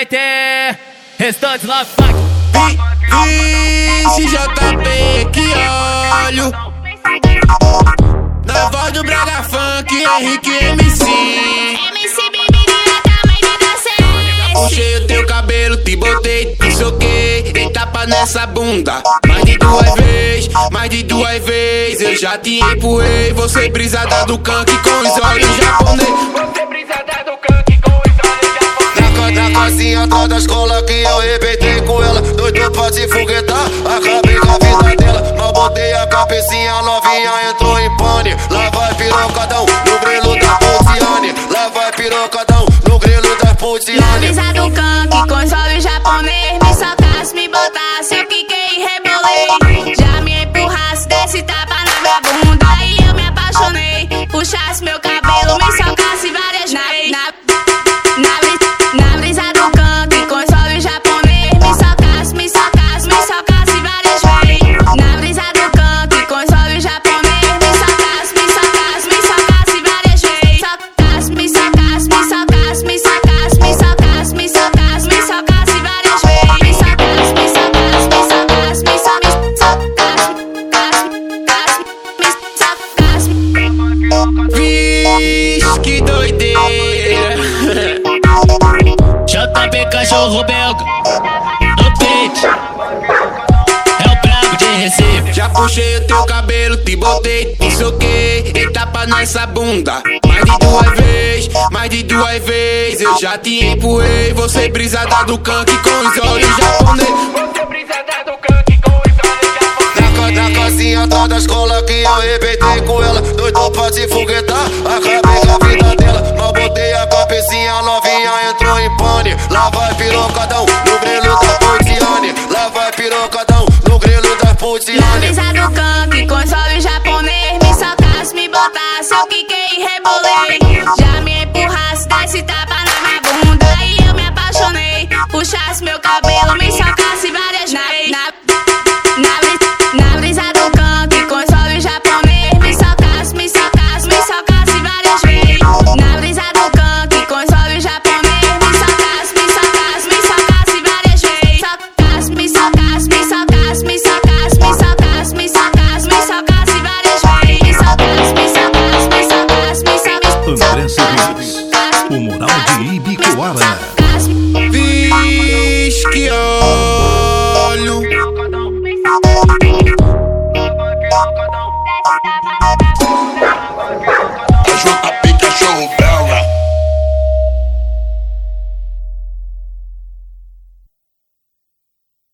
TBT, restante love funk. Vixe, JP, que olho. Na voz do Braga Funk, Henrique MC. MC dá Puxei o teu cabelo, te botei, te soquei. Dei tapa nessa bunda. Mais de duas vezes, mais de duas vezes. Eu já te empurrei. Você brisada do canque com os olhos japonês. Na, na casinha atrás da escola que eu arrebentei com ela. Doido pra se foguetar, acabei com a vida dela. Mal botei a cabecinha, novinha entrou em pane. Lá vai pirocadão no grelo da Pulciane. Lá vai pirocadão no grelo da Na Pulciane. brisa do canque, com os olhos japonês Me socasse, me botasse, eu quiquei e rebolei Já me empurrasse, desse tapa na minha bunda JP cachorro belga, no peito. É o brabo de Recife. Já puxei o teu cabelo, te botei, te soquei. Dei tapa nessa bunda. Mais de duas vezes, mais de duas vezes. Eu já te empurrei. Você brisada do canque com os olhos japonês. Você brisada do canque com os olhos japonês. Na, na casinha atrás da escola que eu arrebentei com ela. Doido pra se Do canque, com os olhos japonês Me socasse, me botasse, eu quiquei e rebolei. Já me